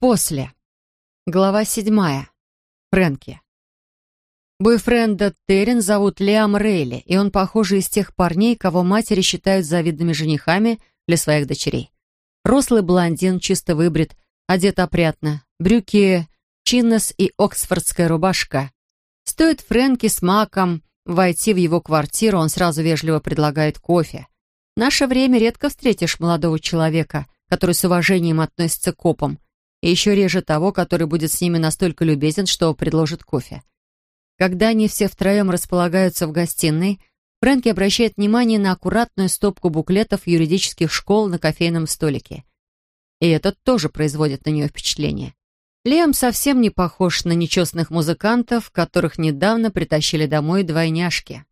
После. Глава седьмая. Фрэнки. Бойфренда Террен зовут Лиам Рейли, и он, похоже, из тех парней, кого матери считают завидными женихами для своих дочерей. Рослый блондин, чисто выбрит, одет опрятно, брюки, чиннес и оксфордская рубашка. Стоит Фрэнки с Маком войти в его квартиру, он сразу вежливо предлагает кофе. В наше время редко встретишь молодого человека, который с уважением относится к копам, и еще реже того, который будет с ними настолько любезен, что предложит кофе. Когда они все втроем располагаются в гостиной, Фрэнки обращает внимание на аккуратную стопку буклетов юридических школ на кофейном столике. И этот тоже производит на нее впечатление. Лем совсем не похож на нечестных музыкантов, которых недавно притащили домой двойняшки.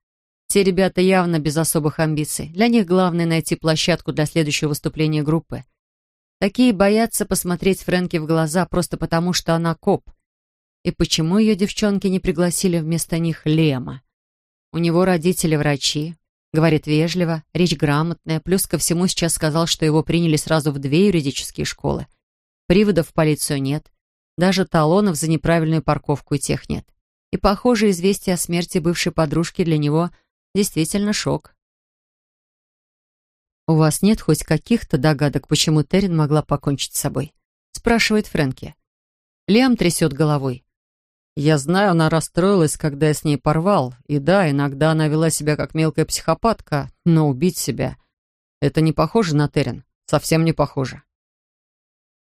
Те ребята явно без особых амбиций. Для них главное найти площадку для следующего выступления группы. Такие боятся посмотреть Фрэнки в глаза просто потому, что она коп. И почему ее девчонки не пригласили вместо них Лема? У него родители врачи, говорит вежливо, речь грамотная, плюс ко всему сейчас сказал, что его приняли сразу в две юридические школы. Приводов в полицию нет, даже талонов за неправильную парковку и тех нет. И, похоже, известие о смерти бывшей подружки для него действительно шок. «У вас нет хоть каких-то догадок, почему Террин могла покончить с собой?» — спрашивает Фрэнки. Лиам трясет головой. «Я знаю, она расстроилась, когда я с ней порвал. И да, иногда она вела себя как мелкая психопатка, но убить себя — это не похоже на Террин. Совсем не похоже».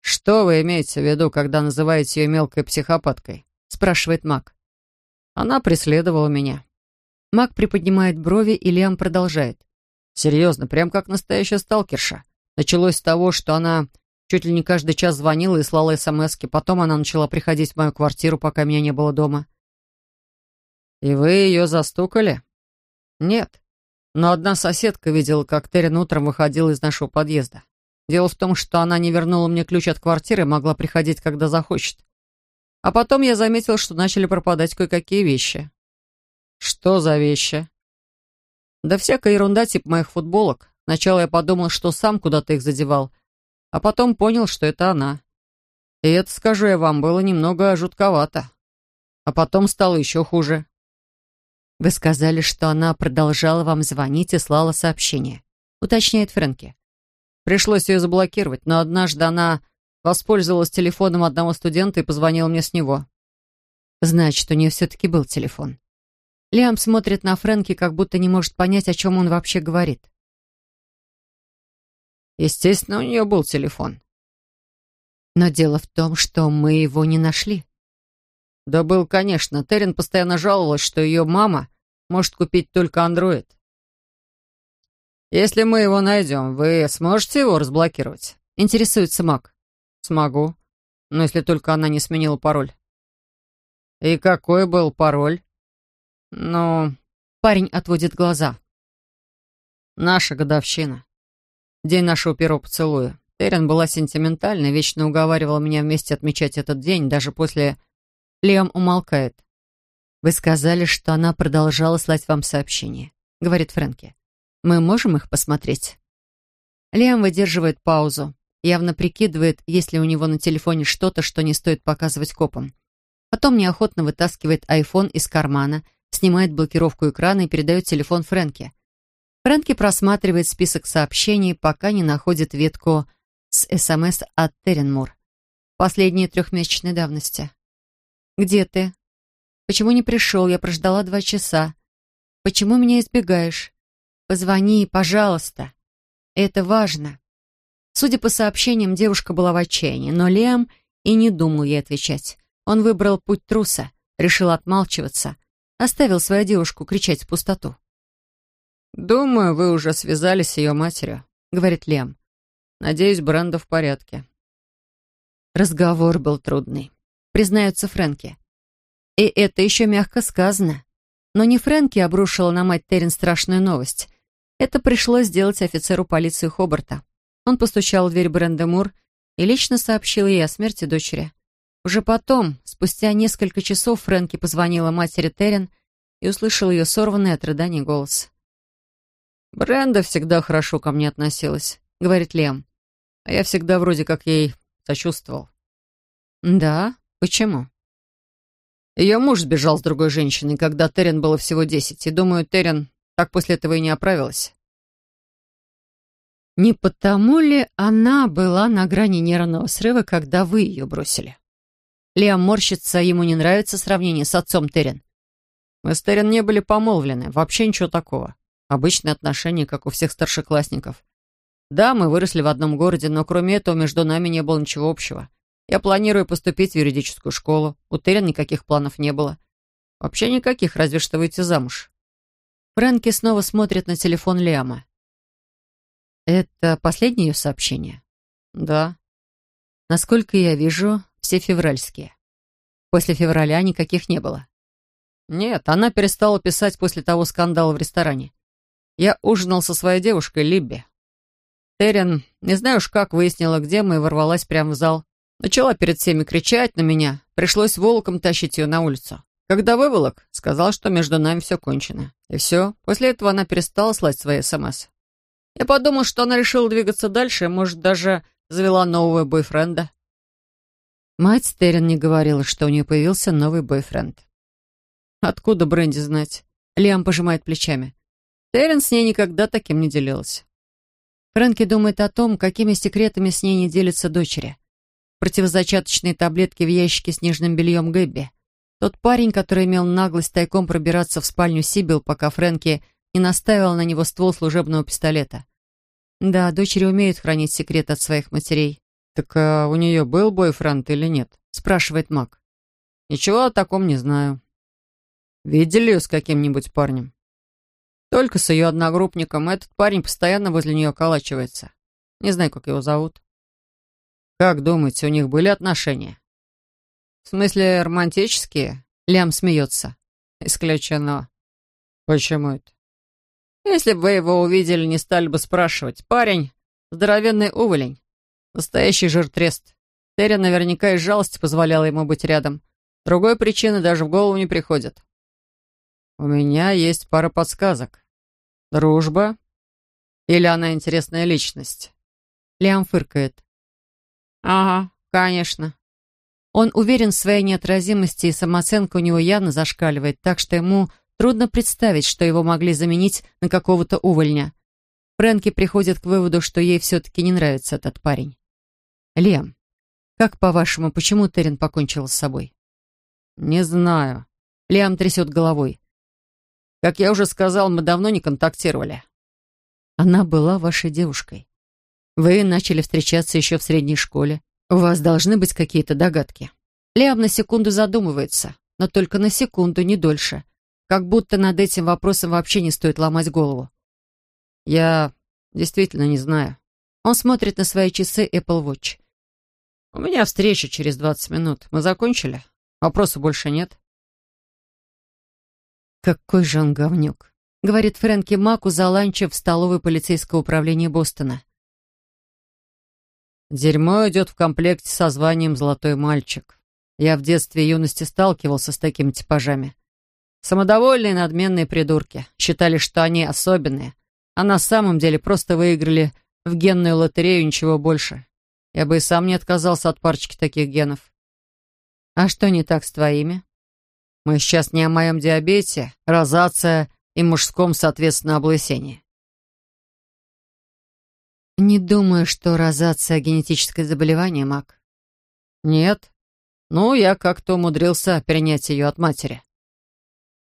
«Что вы имеете в виду, когда называете ее мелкой психопаткой?» — спрашивает Мак. «Она преследовала меня». Мак приподнимает брови, и Лиам продолжает. Серьезно, прям как настоящая сталкерша. Началось с того, что она чуть ли не каждый час звонила и слала смски. Потом она начала приходить в мою квартиру, пока меня не было дома. «И вы ее застукали?» «Нет. Но одна соседка видела, как Террин утром выходила из нашего подъезда. Дело в том, что она не вернула мне ключ от квартиры могла приходить, когда захочет. А потом я заметил, что начали пропадать кое-какие вещи». «Что за вещи?» Да всякая ерунда типа моих футболок. Сначала я подумал, что сам куда-то их задевал, а потом понял, что это она. И это, скажу я вам, было немного жутковато. А потом стало еще хуже. Вы сказали, что она продолжала вам звонить и слала сообщения, уточняет Фрэнки. Пришлось ее заблокировать, но однажды она воспользовалась телефоном одного студента и позвонила мне с него. Значит, у нее все-таки был телефон. Лиам смотрит на Фрэнки, как будто не может понять, о чем он вообще говорит. Естественно, у нее был телефон. Но дело в том, что мы его не нашли. Да был, конечно. Террин постоянно жаловалась, что ее мама может купить только андроид. Если мы его найдем, вы сможете его разблокировать? Интересуется Мак. Смогу. Но если только она не сменила пароль. И какой был пароль? «Ну...» — парень отводит глаза. «Наша годовщина. День нашего первого поцелуя. Терен была сентиментальной, вечно уговаривала меня вместе отмечать этот день, даже после... Лиам умолкает. «Вы сказали, что она продолжала слать вам сообщения», — говорит Фрэнки. «Мы можем их посмотреть?» Лиам выдерживает паузу, явно прикидывает, есть ли у него на телефоне что-то, что не стоит показывать копам. Потом неохотно вытаскивает айфон из кармана — снимает блокировку экрана и передает телефон Фрэнке. Фрэнки просматривает список сообщений, пока не находит ветку с СМС от Теренмур. Последние трехмесячной давности. «Где ты? Почему не пришел? Я прождала два часа. Почему меня избегаешь? Позвони, пожалуйста. Это важно». Судя по сообщениям, девушка была в отчаянии, но Лиам и не думал ей отвечать. Он выбрал путь труса, решил отмалчиваться — Оставил свою девушку кричать в пустоту. «Думаю, вы уже связались с ее матерью», — говорит Лем. «Надеюсь, Бренда в порядке». Разговор был трудный, признаются Фрэнки. И это еще мягко сказано. Но не Фрэнки обрушила на мать Террин страшную новость. Это пришлось сделать офицеру полиции Хобарта. Он постучал в дверь Бренды Мур и лично сообщил ей о смерти дочери. Уже потом, спустя несколько часов, Фрэнки позвонила матери Террин и услышал ее сорванный от рыданий голос. «Бренда всегда хорошо ко мне относилась», — говорит Лем. «А я всегда вроде как ей сочувствовал». Да? Почему? Ее муж сбежал с другой женщиной, когда Терен было всего десять, и, думаю, Терен так после этого и не оправилась. Не потому ли она была на грани нервного срыва, когда вы ее бросили? Лиам морщится, ему не нравится сравнение с отцом Терен. Мы с Терен не были помолвлены, вообще ничего такого. Обычные отношения, как у всех старшеклассников. Да, мы выросли в одном городе, но кроме этого между нами не было ничего общего. Я планирую поступить в юридическую школу. У Терен никаких планов не было. Вообще никаких, разве что выйти замуж. Фрэнки снова смотрит на телефон Лиама. Это последнее ее сообщение? Да. Насколько я вижу, все февральские. После февраля никаких не было. Нет, она перестала писать после того скандала в ресторане. Я ужинал со своей девушкой Либби. Терен, не знаю уж как, выяснила, где мы, и ворвалась прямо в зал. Начала перед всеми кричать на меня. Пришлось волоком тащить ее на улицу. Когда выволок, сказал, что между нами все кончено. И все. После этого она перестала слать свои СМС. Я подумал, что она решила двигаться дальше, может, даже завела нового бойфренда. Мать Терен не говорила, что у нее появился новый бойфренд. Откуда Бренди знать? Лиам пожимает плечами. Терен с ней никогда таким не делилась. Фрэнки думает о том, какими секретами с ней не делятся дочери противозачаточные таблетки в ящике с нижним бельем Гэбби. Тот парень, который имел наглость тайком пробираться в спальню Сибил, пока Фрэнки не наставил на него ствол служебного пистолета. Да, дочери умеют хранить секрет от своих матерей. «Так а у нее был бойфренд или нет?» — спрашивает Мак. «Ничего о таком не знаю». «Видели ее с каким-нибудь парнем?» «Только с ее одногруппником. Этот парень постоянно возле нее околачивается. Не знаю, как его зовут». «Как думаете, у них были отношения?» «В смысле, романтические?» Лям смеется. «Исключено». «Почему это?» «Если бы вы его увидели, не стали бы спрашивать. Парень — здоровенный уволень. Настоящий жиртрест. Терри наверняка из жалости позволяла ему быть рядом. Другой причины даже в голову не приходит». «У меня есть пара подсказок. Дружба? Или она интересная личность?» Лиам фыркает. «Ага, конечно». Он уверен в своей неотразимости, и самооценка у него явно зашкаливает, так что ему трудно представить, что его могли заменить на какого-то увольня. Фрэнки приходит к выводу, что ей все-таки не нравится этот парень. «Лем, как по-вашему, почему Терен покончил с собой?» «Не знаю». Лиам трясет головой. «Как я уже сказал, мы давно не контактировали». «Она была вашей девушкой. Вы начали встречаться еще в средней школе. У вас должны быть какие-то догадки. Лиам на секунду задумывается, но только на секунду, не дольше. Как будто над этим вопросом вообще не стоит ломать голову. Я действительно не знаю. Он смотрит на свои часы Apple Watch. У меня встреча через 20 минут. Мы закончили? Вопросов больше нет. Какой же он говнюк, говорит Фрэнки Маку за ланчем в столовой полицейского управления Бостона. Дерьмо идет в комплекте со званием «Золотой мальчик». Я в детстве и юности сталкивался с такими типажами. Самодовольные надменные придурки. Считали, что они особенные, а на самом деле просто выиграли в генную лотерею ничего больше. Я бы и сам не отказался от парочки таких генов. А что не так с твоими? Мы сейчас не о моем диабете, розация и мужском, соответственно, облысении. «Не думаю, что розация — генетическое заболевание, Мак». «Нет. Ну, я как-то умудрился перенять ее от матери».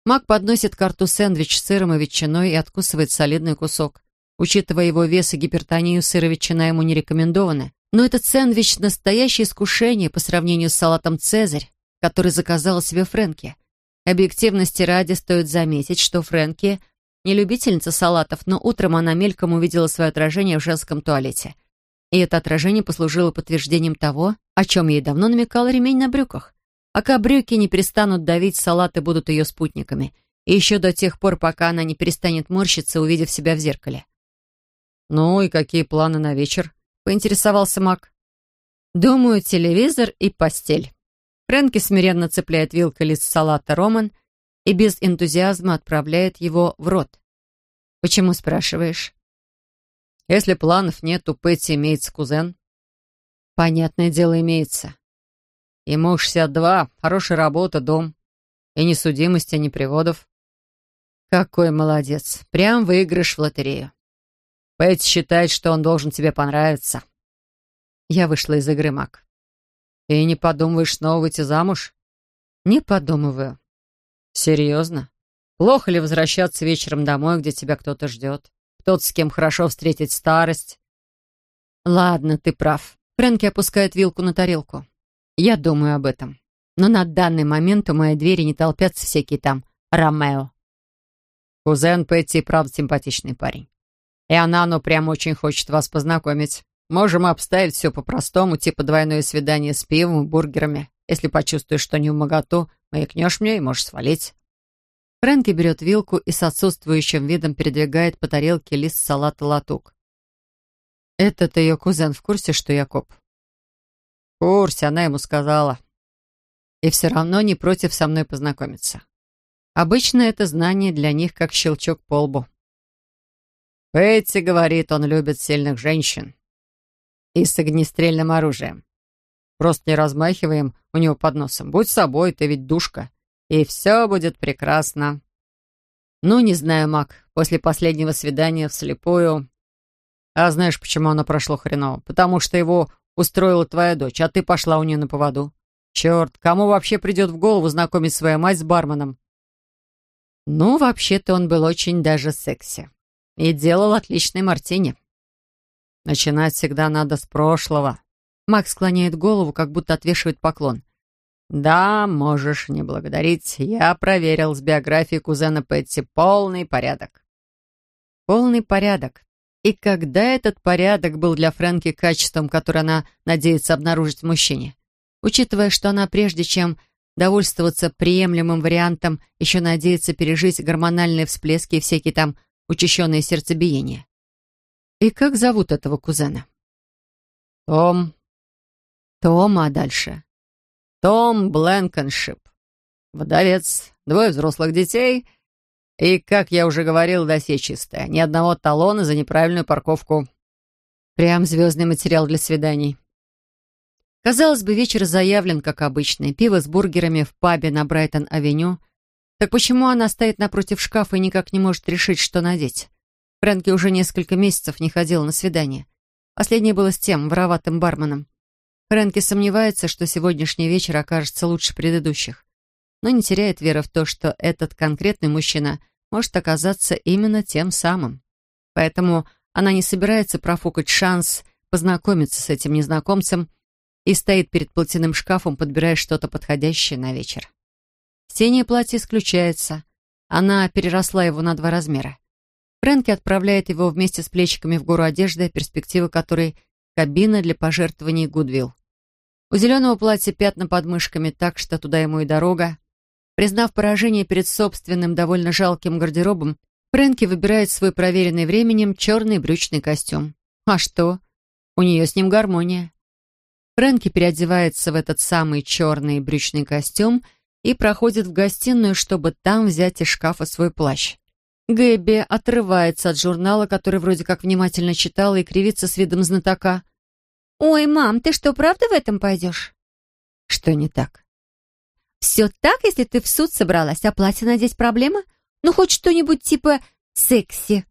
Мак подносит карту сэндвич с сыром и ветчиной и откусывает солидный кусок. Учитывая его вес и гипертонию, сыр и ветчина ему не рекомендованы. Но этот сэндвич — настоящее искушение по сравнению с салатом «Цезарь», который заказала себе Фрэнки. Объективности ради стоит заметить, что Фрэнки — не любительница салатов, но утром она мельком увидела свое отражение в женском туалете. И это отражение послужило подтверждением того, о чем ей давно намекал ремень на брюках. Пока брюки не перестанут давить, салаты будут ее спутниками. И еще до тех пор, пока она не перестанет морщиться, увидев себя в зеркале. «Ну и какие планы на вечер?» — поинтересовался Мак. «Думаю, телевизор и постель». Фрэнки смиренно цепляет вилкой лист салата «Роман» и без энтузиазма отправляет его в рот. «Почему спрашиваешь?» «Если планов нет, у Пэтти имеется кузен». «Понятное дело, имеется». Ему 62, хорошая работа, дом. И ни судимости, ни приводов. Какой молодец. Прям выигрыш в лотерею. Пэтти считает, что он должен тебе понравиться. Я вышла из игры, Мак. Ты не подумываешь снова выйти замуж? Не подумываю. Серьезно? Плохо ли возвращаться вечером домой, где тебя кто-то ждет? Кто-то, с кем хорошо встретить старость? Ладно, ты прав. Фрэнки опускает вилку на тарелку. Я думаю об этом. Но на данный момент у моей двери не толпятся всякие там Ромео. Кузен Петти правда симпатичный парень. И она, ну, прям очень хочет вас познакомить. Можем обставить все по-простому, типа двойное свидание с пивом и бургерами. Если почувствуешь, что не в моготу, маякнешь мне и можешь свалить. Фрэнки берет вилку и с отсутствующим видом передвигает по тарелке лист салата латук. «Этот ее кузен в курсе, что я коп?» «В курсе, она ему сказала. И все равно не против со мной познакомиться. Обычно это знание для них как щелчок по лбу. Пэтти говорит, он любит сильных женщин. И с огнестрельным оружием. Просто не размахиваем у него под носом. Будь собой, ты ведь душка. И все будет прекрасно. Ну, не знаю, Мак, после последнего свидания вслепую... А знаешь, почему оно прошло хреново? Потому что его устроила твоя дочь, а ты пошла у нее на поводу. Черт, кому вообще придет в голову знакомить свою мать с барменом? Ну, вообще-то он был очень даже секси. И делал отличный мартини. Начинать всегда надо с прошлого. Макс склоняет голову, как будто отвешивает поклон. «Да, можешь не благодарить. Я проверил с биографией кузена Пэтти полный порядок». «Полный порядок. И когда этот порядок был для Фрэнки качеством, которое она надеется обнаружить в мужчине? Учитывая, что она прежде чем довольствоваться приемлемым вариантом, еще надеется пережить гормональные всплески и всякие там учащенное сердцебиение. И как зовут этого кузена? Том. Том, а дальше? Том Бленкеншип. Вдовец, двое взрослых детей и, как я уже говорил, досье чистое. Ни одного талона за неправильную парковку. Прям звездный материал для свиданий. Казалось бы, вечер заявлен, как обычно. Пиво с бургерами в пабе на Брайтон-авеню — так почему она стоит напротив шкафа и никак не может решить, что надеть? Фрэнки уже несколько месяцев не ходила на свидание. Последнее было с тем вороватым барменом. Фрэнки сомневается, что сегодняшний вечер окажется лучше предыдущих, но не теряет веры в то, что этот конкретный мужчина может оказаться именно тем самым. Поэтому она не собирается профукать шанс познакомиться с этим незнакомцем и стоит перед платяным шкафом, подбирая что-то подходящее на вечер. Синее платье исключается. Она переросла его на два размера. Фрэнки отправляет его вместе с плечиками в гору одежды, перспектива которой — кабина для пожертвований Гудвилл. У зеленого платья пятна под мышками, так что туда ему и дорога. Признав поражение перед собственным довольно жалким гардеробом, Фрэнки выбирает свой проверенный временем черный брючный костюм. А что? У нее с ним гармония. Фрэнки переодевается в этот самый черный брючный костюм — и проходит в гостиную, чтобы там взять из шкафа свой плащ. Гэбби отрывается от журнала, который вроде как внимательно читала и кривится с видом знатока. «Ой, мам, ты что, правда в этом пойдешь?» «Что не так?» «Все так, если ты в суд собралась, а платье надеть проблема? Ну, хоть что-нибудь типа секси».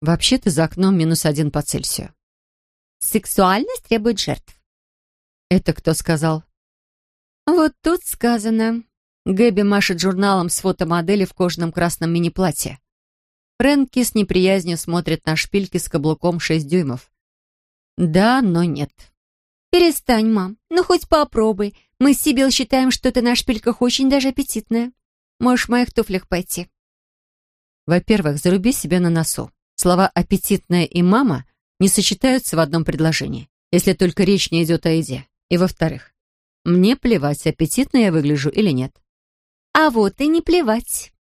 «Вообще-то за окном минус один по Цельсию». «Сексуальность требует жертв». «Это кто сказал?» Вот тут сказано. Гэби машет журналом с фотомодели в кожаном красном мини-платье. Фрэнки с неприязнью смотрит на шпильки с каблуком 6 дюймов. Да, но нет. «Перестань, мам. Ну, хоть попробуй. Мы с Сибил считаем, что ты на шпильках очень даже аппетитная. Можешь в моих туфлях пойти». Во-первых, заруби себе на носу. Слова «аппетитная» и «мама» не сочетаются в одном предложении, если только речь не идет о еде. И во-вторых, мне плевать, аппетитно я выгляжу или нет. А вот и не плевать.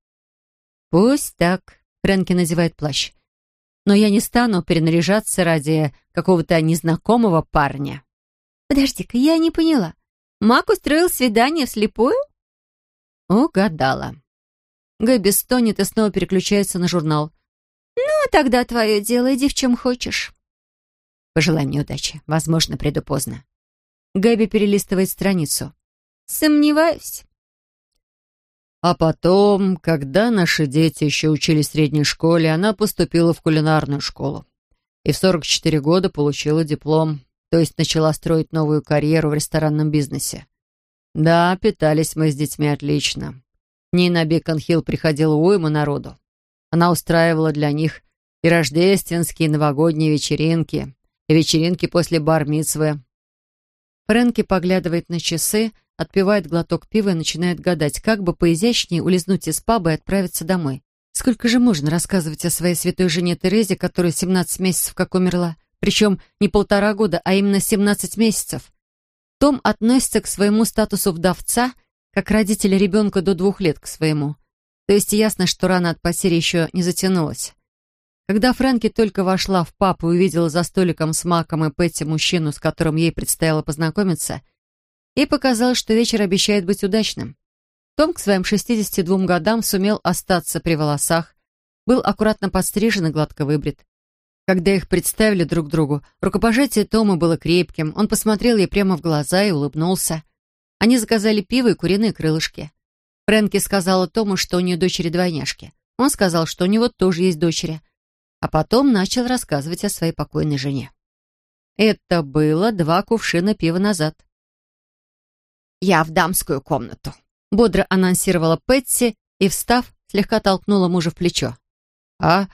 Пусть так. Фрэнки надевает плащ. Но я не стану перенаряжаться ради какого-то незнакомого парня. Подожди-ка, я не поняла. Мак устроил свидание вслепую? Угадала. Гэби стонет и снова переключается на журнал. «Ну, тогда твое дело, иди в чем хочешь». Пожелай мне удачи. Возможно, приду поздно. Гэби перелистывает страницу. «Сомневаюсь». А потом, когда наши дети еще учились в средней школе, она поступила в кулинарную школу. И в 44 года получила диплом, то есть начала строить новую карьеру в ресторанном бизнесе. Да, питались мы с детьми отлично. Ней на Бекон-Хилл приходила уйма народу. Она устраивала для них и рождественские, и новогодние вечеринки, и вечеринки после бар-мицвы. Фрэнки поглядывает на часы, отпивает глоток пива и начинает гадать, как бы поизящнее улизнуть из паба и отправиться домой. Сколько же можно рассказывать о своей святой жене Терезе, которая 17 месяцев как умерла? Причем не полтора года, а именно 17 месяцев. Том относится к своему статусу вдовца, как родители ребенка до двух лет к своему. То есть ясно, что рана от потери еще не затянулась. Когда Фрэнки только вошла в пап и увидела за столиком с Маком и Петти мужчину, с которым ей предстояло познакомиться, ей показалось, что вечер обещает быть удачным. Том к своим 62 годам сумел остаться при волосах, был аккуратно подстрижен и гладко выбрит. Когда их представили друг другу, рукопожатие Тома было крепким, он посмотрел ей прямо в глаза и улыбнулся. Они заказали пиво и куриные крылышки. Фрэнки сказала Тому, что у нее дочери-двойняшки. Он сказал, что у него тоже есть дочери. А потом начал рассказывать о своей покойной жене. Это было два кувшина пива назад. «Я в дамскую комнату», — бодро анонсировала Пэтси и, встав, слегка толкнула мужа в плечо. «А,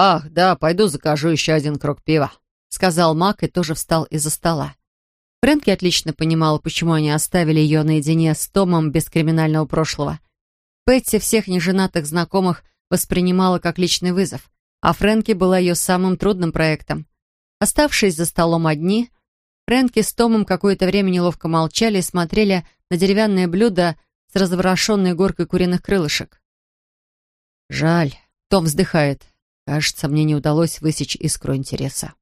«Ах, да, пойду закажу еще один крок пива», — сказал Мак и тоже встал из-за стола. Фрэнки отлично понимала, почему они оставили ее наедине с Томом без криминального прошлого. Пэтти всех неженатых знакомых воспринимала как личный вызов, а Фрэнки была ее самым трудным проектом. Оставшись за столом одни, Фрэнки с Томом какое-то время неловко молчали и смотрели на деревянное блюдо с разворошенной горкой куриных крылышек. «Жаль», — Том вздыхает, Кажется, мне не удалось высечь искру интереса.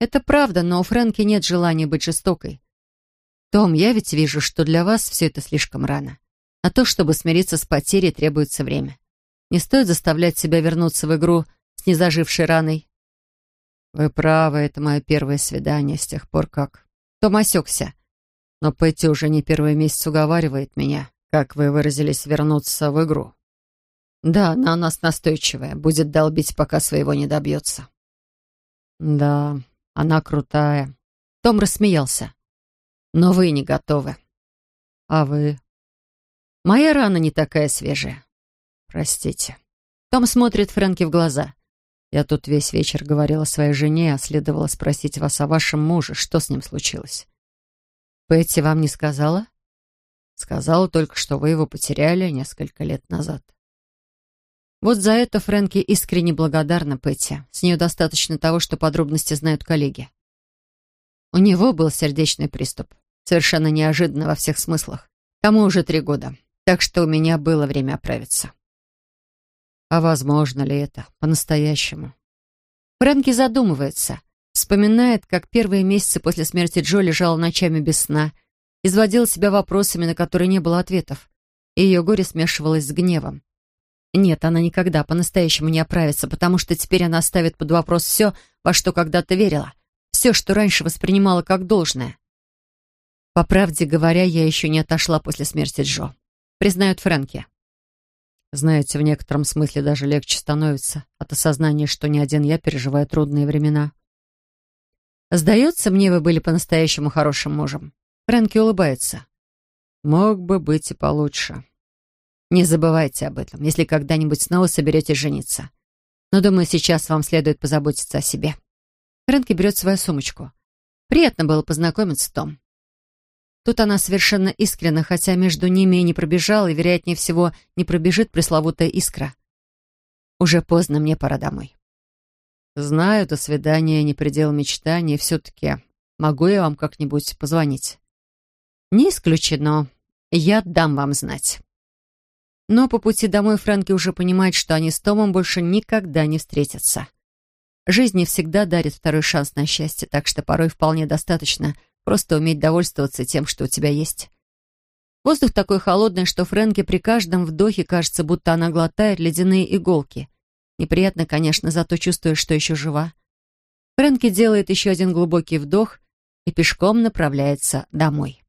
Это правда, но у Фрэнки нет желания быть жестокой. Том, я ведь вижу, что для вас все это слишком рано. А то, чтобы смириться с потерей, требуется время. Не стоит заставлять себя вернуться в игру с незажившей раной. Вы правы, это мое первое свидание с тех пор, как... Том осекся. Но Пэтти уже не первый месяц уговаривает меня, как вы выразились, вернуться в игру. Да, она у нас настойчивая, будет долбить, пока своего не добьется. Да, она крутая. Том рассмеялся. Но вы не готовы. А вы? Моя рана не такая свежая. Простите. Том смотрит Фрэнки в глаза. Я тут весь вечер говорила своей жене, а следовало спросить вас о вашем муже, что с ним случилось. Пэтти вам не сказала? Сказала только, что вы его потеряли несколько лет назад. Вот за это Фрэнки искренне благодарна Пэтти. С нее достаточно того, что подробности знают коллеги. У него был сердечный приступ. Совершенно неожиданно во всех смыслах. Тому уже три года. Так что у меня было время оправиться. А возможно ли это по-настоящему? Фрэнки задумывается. Вспоминает, как первые месяцы после смерти Джо лежала ночами без сна, изводила себя вопросами, на которые не было ответов. И ее горе смешивалось с гневом. Нет, она никогда по-настоящему не оправится, потому что теперь она ставит под вопрос все, во что когда-то верила. Все, что раньше воспринимала как должное. По правде говоря, я еще не отошла после смерти Джо. Признают Фрэнки. Знаете, в некотором смысле даже легче становится от осознания, что не один я переживаю трудные времена. Сдается мне, вы были по-настоящему хорошим мужем. Фрэнки улыбается. Мог бы быть и получше. Не забывайте об этом, если когда-нибудь снова соберетесь жениться. Но, думаю, сейчас вам следует позаботиться о себе. Фрэнки берет свою сумочку. Приятно было познакомиться, Том. Тут она совершенно искренна, хотя между ними и не пробежала, и, вероятнее всего, не пробежит пресловутая искра. Уже поздно, мне пора домой. Знаю, до свидания не предел мечтаний, все-таки могу я вам как-нибудь позвонить? Не исключено. Я дам вам знать. Но по пути домой Фрэнки уже понимает, что они с Томом больше никогда не встретятся. Жизнь не всегда дарит второй шанс на счастье, так что порой вполне достаточно просто уметь довольствоваться тем, что у тебя есть. Воздух такой холодный, что Фрэнки при каждом вдохе кажется, будто она глотает ледяные иголки. Неприятно, конечно, зато чувствуешь, что еще жива. Фрэнки делает еще один глубокий вдох и пешком направляется домой.